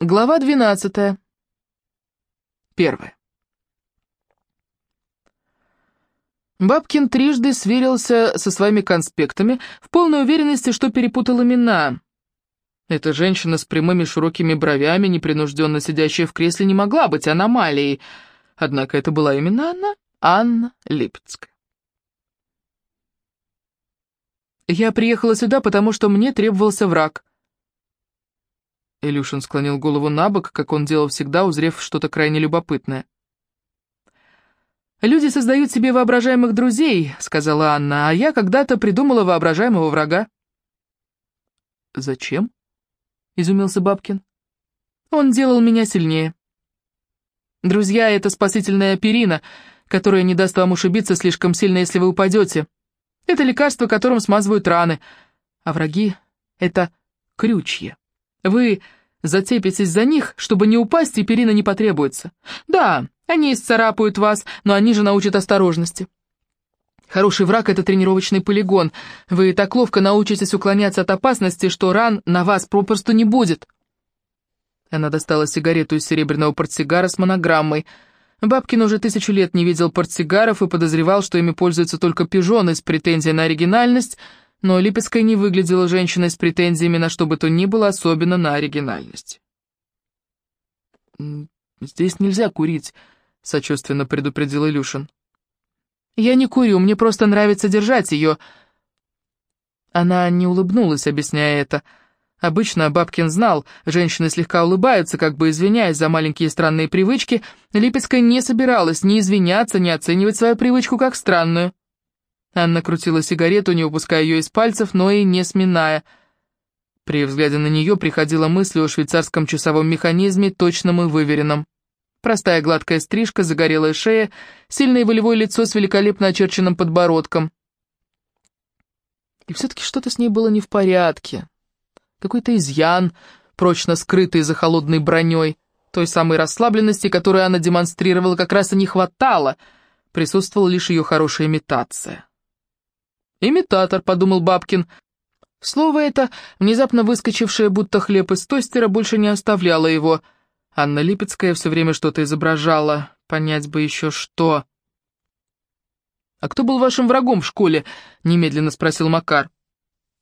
Глава 12. Первая. Бабкин трижды сверился со своими конспектами в полной уверенности, что перепутал имена. Эта женщина с прямыми широкими бровями, непринужденно сидящая в кресле, не могла быть аномалией. Однако это была именно она, Анна Липецкая. «Я приехала сюда, потому что мне требовался враг», Илюшин склонил голову на бок, как он делал всегда, узрев что-то крайне любопытное. «Люди создают себе воображаемых друзей», — сказала Анна, «а я когда-то придумала воображаемого врага». «Зачем?» — изумился Бабкин. «Он делал меня сильнее». «Друзья — это спасительная перина, которая не даст вам ушибиться слишком сильно, если вы упадете. Это лекарство, которым смазывают раны, а враги — это крючья». Вы зацепитесь за них, чтобы не упасть, и перина не потребуется. Да, они исцарапают вас, но они же научат осторожности. Хороший враг — это тренировочный полигон. Вы так ловко научитесь уклоняться от опасности, что ран на вас попросту не будет. Она достала сигарету из серебряного портсигара с монограммой. Бабкин уже тысячу лет не видел портсигаров и подозревал, что ими пользуются только пижоны с претензией на оригинальность — но Липецкая не выглядела женщиной с претензиями на что бы то ни было, особенно на оригинальность. «Здесь нельзя курить», — сочувственно предупредил Илюшин. «Я не курю, мне просто нравится держать ее». Она не улыбнулась, объясняя это. Обычно Бабкин знал, женщины слегка улыбаются, как бы извиняясь за маленькие странные привычки. Липецкая не собиралась ни извиняться, ни оценивать свою привычку как странную. Анна крутила сигарету, не упуская ее из пальцев, но и не сминая. При взгляде на нее приходила мысль о швейцарском часовом механизме, точном и выверенном. Простая гладкая стрижка, загорелая шея, сильное волевое лицо с великолепно очерченным подбородком. И все-таки что-то с ней было не в порядке. Какой-то изъян, прочно скрытый за холодной броней. Той самой расслабленности, которую она демонстрировала, как раз и не хватало. Присутствовала лишь ее хорошая имитация. «Имитатор», — подумал Бабкин. Слово это, внезапно выскочившее будто хлеб из тостера, больше не оставляло его. Анна Липецкая все время что-то изображала, понять бы еще что. «А кто был вашим врагом в школе?» — немедленно спросил Макар.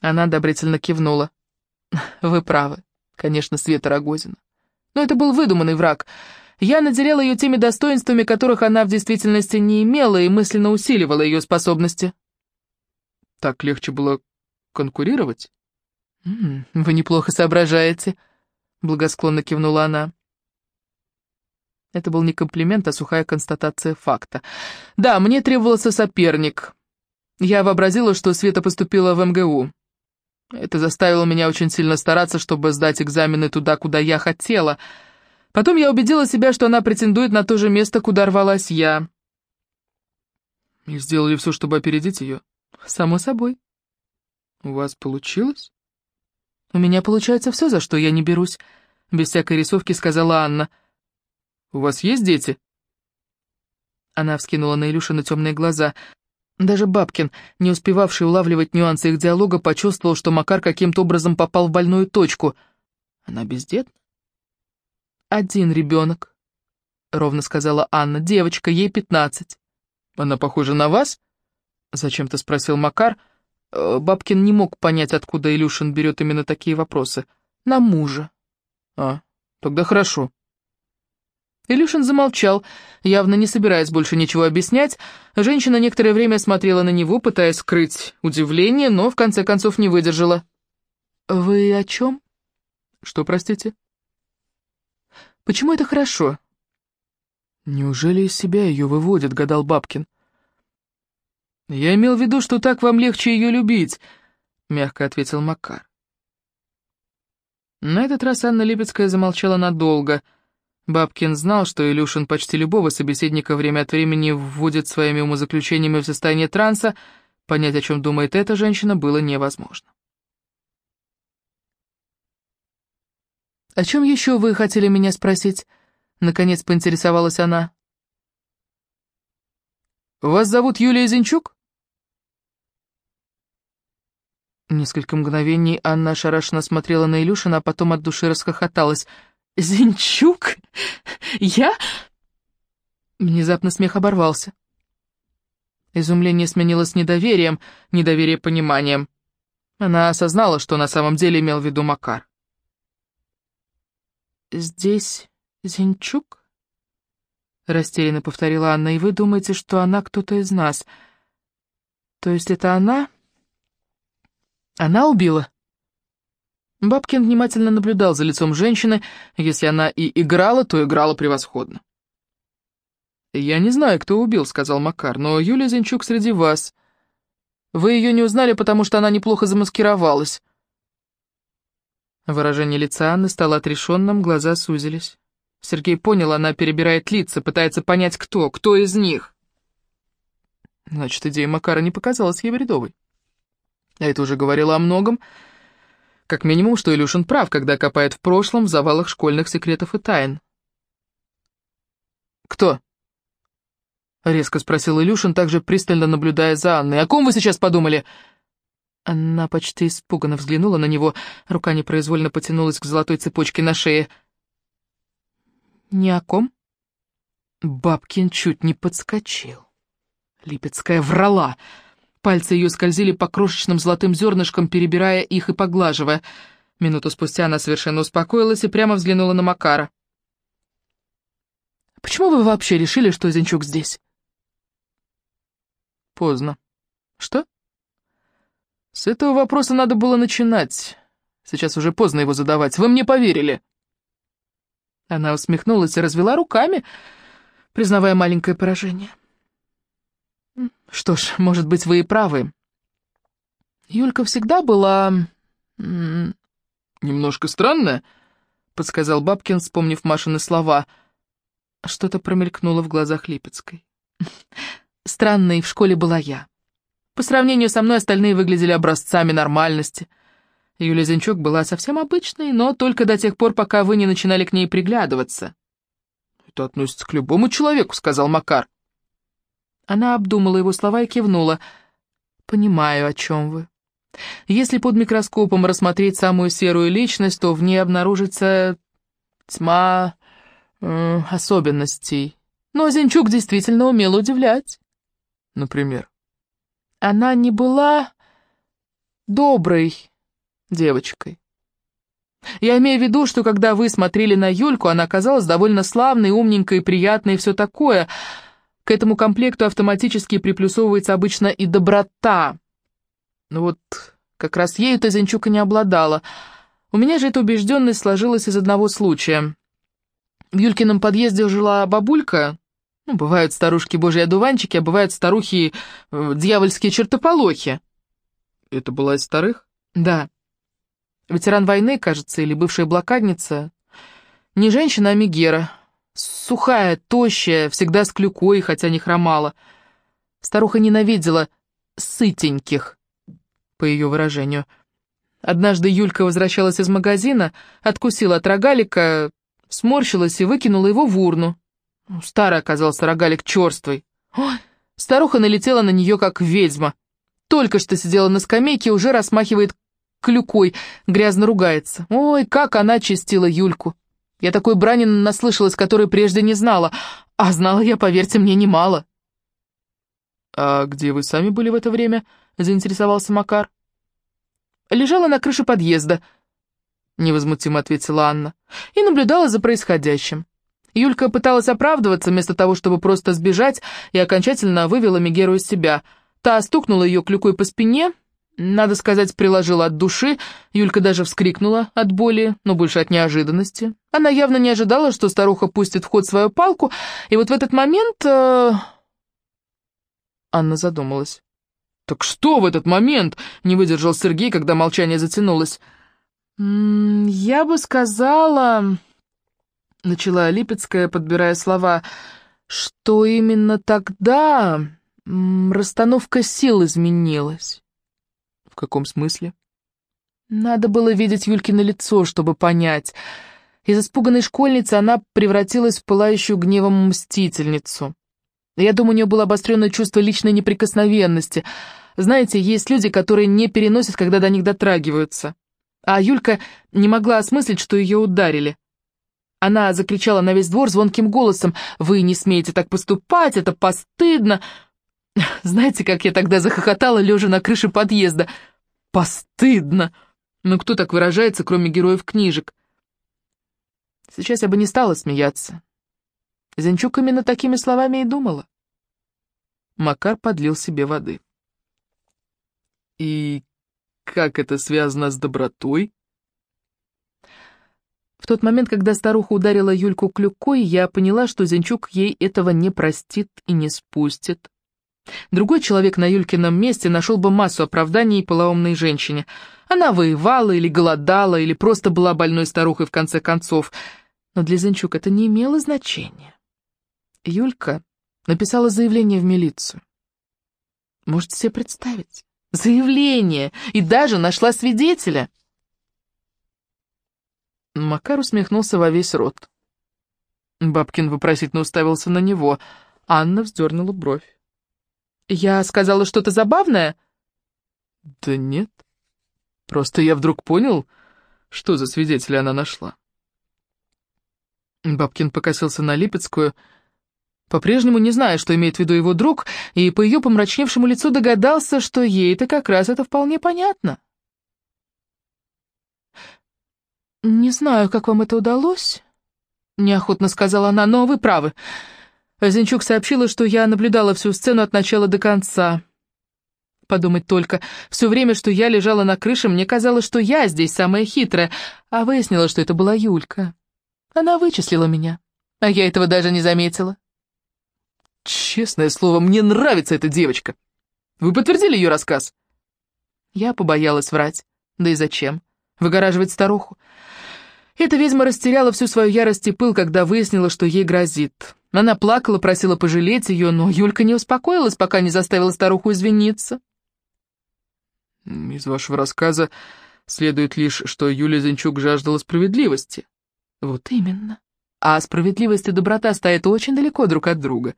Она одобрительно кивнула. «Вы правы, конечно, Света Рогозина. Но это был выдуманный враг. Я наделяла ее теми достоинствами, которых она в действительности не имела, и мысленно усиливала ее способности. Так легче было конкурировать? «Вы неплохо соображаете», — благосклонно кивнула она. Это был не комплимент, а сухая констатация факта. «Да, мне требовался соперник. Я вообразила, что Света поступила в МГУ. Это заставило меня очень сильно стараться, чтобы сдать экзамены туда, куда я хотела. Потом я убедила себя, что она претендует на то же место, куда рвалась я». «И сделали все, чтобы опередить ее?» «Само собой». «У вас получилось?» «У меня получается все, за что я не берусь», — без всякой рисовки сказала Анна. «У вас есть дети?» Она вскинула на Илюшина темные глаза. Даже Бабкин, не успевавший улавливать нюансы их диалога, почувствовал, что Макар каким-то образом попал в больную точку. «Она бездетна?» «Один ребенок», — ровно сказала Анна. «Девочка, ей пятнадцать». «Она похожа на вас?» Зачем-то спросил Макар. Э, Бабкин не мог понять, откуда Илюшин берет именно такие вопросы. На мужа. А, тогда хорошо. Илюшин замолчал, явно не собираясь больше ничего объяснять. Женщина некоторое время смотрела на него, пытаясь скрыть удивление, но в конце концов не выдержала. «Вы о чем?» «Что, простите?» «Почему это хорошо?» «Неужели из себя ее выводит?» — гадал Бабкин. «Я имел в виду, что так вам легче ее любить», — мягко ответил Макар. На этот раз Анна Липецкая замолчала надолго. Бабкин знал, что Илюшин почти любого собеседника время от времени вводит своими умозаключениями в состояние транса, понять, о чем думает эта женщина, было невозможно. «О чем еще вы хотели меня спросить?» — наконец поинтересовалась она. «Вас зовут Юлия Зинчук?» Несколько мгновений Анна ошарашенно смотрела на Илюшина, а потом от души расхохоталась. Зинчук? Я?» Внезапно смех оборвался. Изумление сменилось недоверием, недоверие пониманием. Она осознала, что на самом деле имел в виду Макар. «Здесь Зинчук?» Растерянно повторила Анна, «и вы думаете, что она кто-то из нас? То есть это она? Она убила?» Бабкин внимательно наблюдал за лицом женщины. Если она и играла, то играла превосходно. «Я не знаю, кто убил», — сказал Макар, — «но Юлия Зинчук среди вас. Вы ее не узнали, потому что она неплохо замаскировалась». Выражение лица Анны стало отрешенным, глаза сузились. Сергей понял, она перебирает лица, пытается понять, кто, кто из них. Значит, идея Макара не показалась ей бредовой. А это уже говорило о многом. Как минимум, что Илюшин прав, когда копает в прошлом в завалах школьных секретов и тайн. «Кто?» Резко спросил Илюшин, также пристально наблюдая за Анной. «О ком вы сейчас подумали?» Она почти испуганно взглянула на него, рука непроизвольно потянулась к золотой цепочке на шее. «Ни о ком?» Бабкин чуть не подскочил. Липецкая врала. Пальцы ее скользили по крошечным золотым зернышкам, перебирая их и поглаживая. Минуту спустя она совершенно успокоилась и прямо взглянула на Макара. «Почему вы вообще решили, что Зинчук здесь?» Поздно. Что? С этого вопроса надо было начинать. Сейчас уже поздно его задавать. Вы мне поверили. Она усмехнулась и развела руками, признавая маленькое поражение. Что ж, может быть, вы и правы. Юлька всегда была... «Немножко странная», — подсказал Бабкин, вспомнив Машины слова. Что-то промелькнуло в глазах Липецкой. Странной в школе была я. По сравнению со мной остальные выглядели образцами нормальности. Юлия Зинчук была совсем обычной, но только до тех пор, пока вы не начинали к ней приглядываться. «Это относится к любому человеку», — сказал Макар. Она обдумала его слова и кивнула. «Понимаю, о чем вы. Если под микроскопом рассмотреть самую серую личность, то в ней обнаружится тьма э, особенностей. Но Зинчук действительно умел удивлять например. Она не была доброй девочкой. Я имею в виду, что когда вы смотрели на Юльку, она казалась довольно славной, умненькой, приятной и все такое. К этому комплекту автоматически приплюсовывается обычно и доброта. Но вот как раз ею-то Зинчука не обладала. У меня же эта убежденность сложилась из одного случая. В Юлькином подъезде жила бабулька, ну, бывают старушки божьи одуванчики, а бывают старухи э, дьявольские чертополохи. Это была из старых? Да. Ветеран войны, кажется, или бывшая блокадница. Не женщина, а Мегера. Сухая, тощая, всегда с клюкой, хотя не хромала. Старуха ненавидела сытеньких, по ее выражению. Однажды Юлька возвращалась из магазина, откусила от рогалика, сморщилась и выкинула его в урну. Старый оказался рогалик черствый. Ой, старуха налетела на нее, как ведьма. Только что сидела на скамейке уже расмахивает клюкой, грязно ругается. Ой, как она чистила Юльку. Я такой брани наслышалась, которой прежде не знала. А знала я, поверьте мне, немало. «А где вы сами были в это время?» — заинтересовался Макар. «Лежала на крыше подъезда», — невозмутимо ответила Анна, — «и наблюдала за происходящим. Юлька пыталась оправдываться, вместо того, чтобы просто сбежать, и окончательно вывела Мегеру из себя. Та стукнула ее клюкой по спине, надо сказать, приложила от души. Юлька даже вскрикнула от боли, но больше от неожиданности. Она явно не ожидала, что старуха пустит в ход свою палку, и вот в этот момент... Э... Анна задумалась. «Так что в этот момент?» — не выдержал Сергей, когда молчание затянулось. «Я бы сказала...» начала Липецкая, подбирая слова, что именно тогда расстановка сил изменилась. В каком смысле? Надо было видеть Юлькино лицо, чтобы понять. Из испуганной школьницы она превратилась в пылающую гневом мстительницу. Я думаю, у нее было обостренное чувство личной неприкосновенности. Знаете, есть люди, которые не переносят, когда до них дотрагиваются. А Юлька не могла осмыслить, что ее ударили. Она закричала на весь двор звонким голосом «Вы не смеете так поступать, это постыдно!» Знаете, как я тогда захохотала, лежа на крыше подъезда? «Постыдно!» Ну кто так выражается, кроме героев книжек? Сейчас я бы не стала смеяться. Зенчук именно такими словами и думала. Макар подлил себе воды. «И как это связано с добротой?» В тот момент, когда старуха ударила Юльку клюкой, я поняла, что Зенчук ей этого не простит и не спустит. Другой человек на Юлькином месте нашел бы массу оправданий полоумной женщине. Она воевала или голодала, или просто была больной старухой в конце концов. Но для Зенчук это не имело значения. Юлька написала заявление в милицию. Можете себе представить? Заявление! И даже нашла свидетеля! Макар усмехнулся во весь рот. Бабкин вопросительно уставился на него. Анна вздернула бровь. «Я сказала что-то забавное?» «Да нет. Просто я вдруг понял, что за свидетеля она нашла». Бабкин покосился на Липецкую, по-прежнему не зная, что имеет в виду его друг, и по ее помрачневшему лицу догадался, что ей-то как раз это вполне понятно. «Не знаю, как вам это удалось», — неохотно сказала она, — «но вы правы. Зинчук сообщила, что я наблюдала всю сцену от начала до конца. Подумать только, все время, что я лежала на крыше, мне казалось, что я здесь самая хитрая, а выяснила, что это была Юлька. Она вычислила меня, а я этого даже не заметила. Честное слово, мне нравится эта девочка. Вы подтвердили ее рассказ? Я побоялась врать. Да и зачем? Выгораживать старуху? Эта ведьма растеряла всю свою ярость и пыл, когда выяснила, что ей грозит. Она плакала, просила пожалеть ее, но Юлька не успокоилась, пока не заставила старуху извиниться. Из вашего рассказа следует лишь, что Юлия Зинчук жаждала справедливости. Вот именно. А справедливость и доброта стоят очень далеко друг от друга.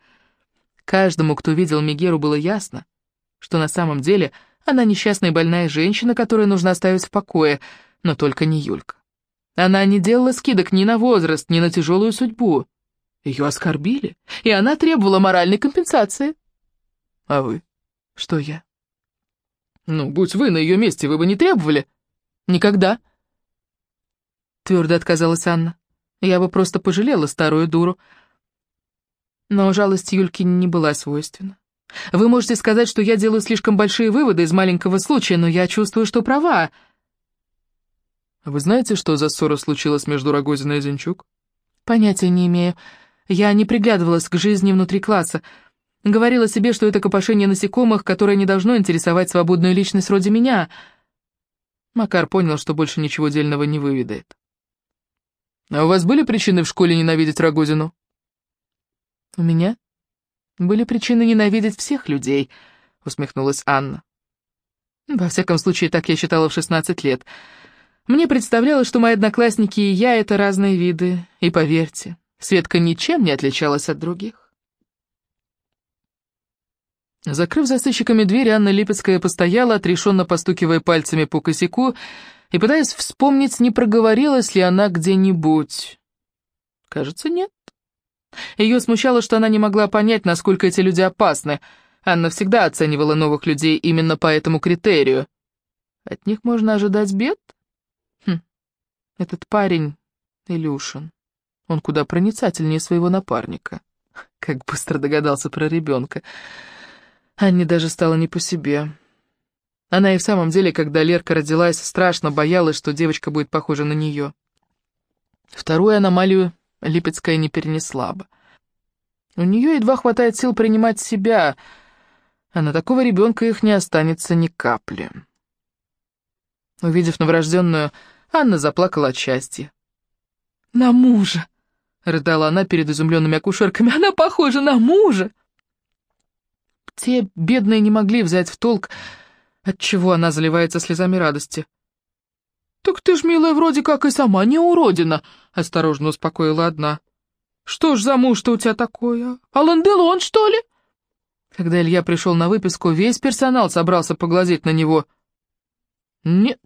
Каждому, кто видел Мегеру, было ясно, что на самом деле она несчастная и больная женщина, которую нужно оставить в покое, но только не Юлька. Она не делала скидок ни на возраст, ни на тяжелую судьбу. Ее оскорбили, и она требовала моральной компенсации. А вы? Что я? Ну, будь вы на ее месте, вы бы не требовали. Никогда. Твердо отказалась Анна. Я бы просто пожалела старую дуру. Но жалость Юльки не была свойственна. Вы можете сказать, что я делаю слишком большие выводы из маленького случая, но я чувствую, что права. Вы знаете, что за ссора случилась между Рогозиной и Зинчук? Понятия не имею. Я не приглядывалась к жизни внутри класса. Говорила себе, что это копошение насекомых, которое не должно интересовать свободную личность вроде меня. Макар понял, что больше ничего дельного не выведает. «А у вас были причины в школе ненавидеть Рогозину?» «У меня были причины ненавидеть всех людей», — усмехнулась Анна. «Во всяком случае, так я считала в 16 лет. Мне представлялось, что мои одноклассники и я — это разные виды, и поверьте, Светка ничем не отличалась от других. Закрыв за сыщиками дверь, Анна Липецкая постояла, отрешенно постукивая пальцами по косяку, и пытаясь вспомнить, не проговорилась ли она где-нибудь. Кажется, нет. Ее смущало, что она не могла понять, насколько эти люди опасны. Анна всегда оценивала новых людей именно по этому критерию. От них можно ожидать бед? Этот парень, Илюшин, он куда проницательнее своего напарника. Как быстро догадался про ребенка. Анне даже стало не по себе. Она и в самом деле, когда Лерка родилась, страшно боялась, что девочка будет похожа на нее. Вторую аномалию Липецкая не перенесла бы. У нее едва хватает сил принимать себя, а на такого ребенка их не останется ни капли. Увидев новорожденную, Анна заплакала от счастья. «На мужа!» — рыдала она перед изумленными акушерками. «Она похожа на мужа!» Те бедные не могли взять в толк, отчего она заливается слезами радости. «Так ты ж, милая, вроде как и сама не уродина», — осторожно успокоила одна. «Что ж за муж-то у тебя такое? Алан Делон, что ли?» Когда Илья пришел на выписку, весь персонал собрался поглазеть на него. «Нет,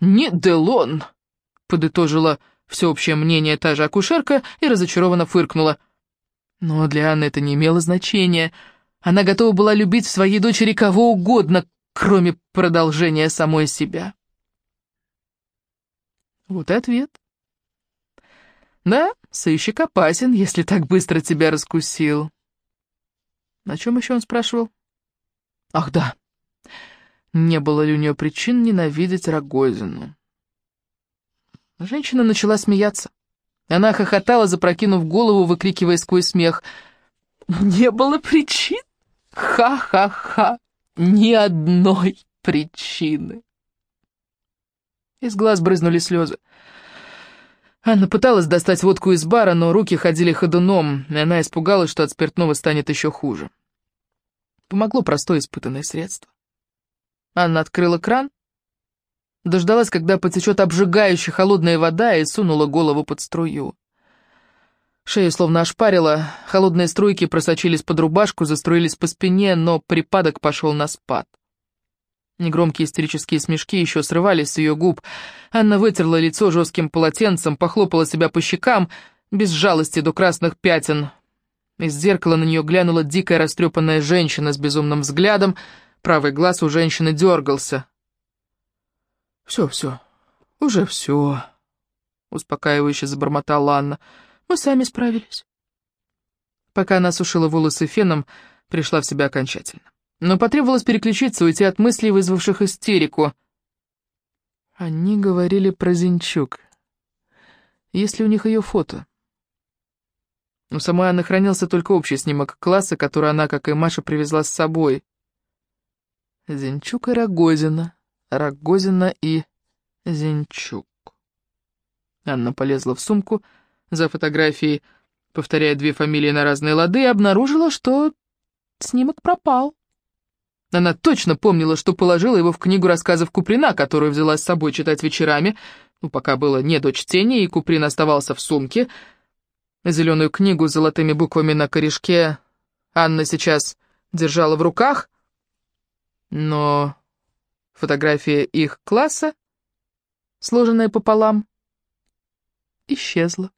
«Не Делон», — подытожила всеобщее мнение та же акушерка и разочарованно фыркнула. Но для Анны это не имело значения. Она готова была любить в своей дочери кого угодно, кроме продолжения самой себя. Вот и ответ. Да, сыщик опасен, если так быстро тебя раскусил. На чем еще он спрашивал? Ах, да. Не было ли у нее причин ненавидеть Рогозину? Женщина начала смеяться. Она хохотала, запрокинув голову, выкрикивая сквозь смех. «Не было причин? Ха-ха-ха! Ни одной причины!» Из глаз брызнули слезы. Анна пыталась достать водку из бара, но руки ходили ходуном, и она испугалась, что от спиртного станет еще хуже. Помогло простое испытанное средство. Анна открыла кран, дождалась, когда потечет обжигающая холодная вода, и сунула голову под струю. Шею словно ошпарила, холодные струйки просочились под рубашку, заструились по спине, но припадок пошел на спад. Негромкие истерические смешки еще срывались с ее губ. Анна вытерла лицо жестким полотенцем, похлопала себя по щекам, без жалости до красных пятен. Из зеркала на нее глянула дикая растрепанная женщина с безумным взглядом, правый глаз у женщины дергался. «Все, все, уже все», — успокаивающе забормотала Анна. «Мы сами справились». Пока она сушила волосы феном, пришла в себя окончательно но потребовалось переключиться, уйти от мыслей, вызвавших истерику. Они говорили про Зинчук. Есть ли у них ее фото? У самой Анны хранился только общий снимок класса, который она, как и Маша, привезла с собой. Зинчук и Рогозина. Рогозина и Зинчук. Анна полезла в сумку за фотографией, повторяя две фамилии на разные лады, и обнаружила, что снимок пропал. Она точно помнила, что положила его в книгу рассказов Куприна, которую взяла с собой читать вечерами, ну, пока было не до чтения, и Куприн оставался в сумке. Зеленую книгу с золотыми буквами на корешке Анна сейчас держала в руках, но фотография их класса, сложенная пополам, исчезла.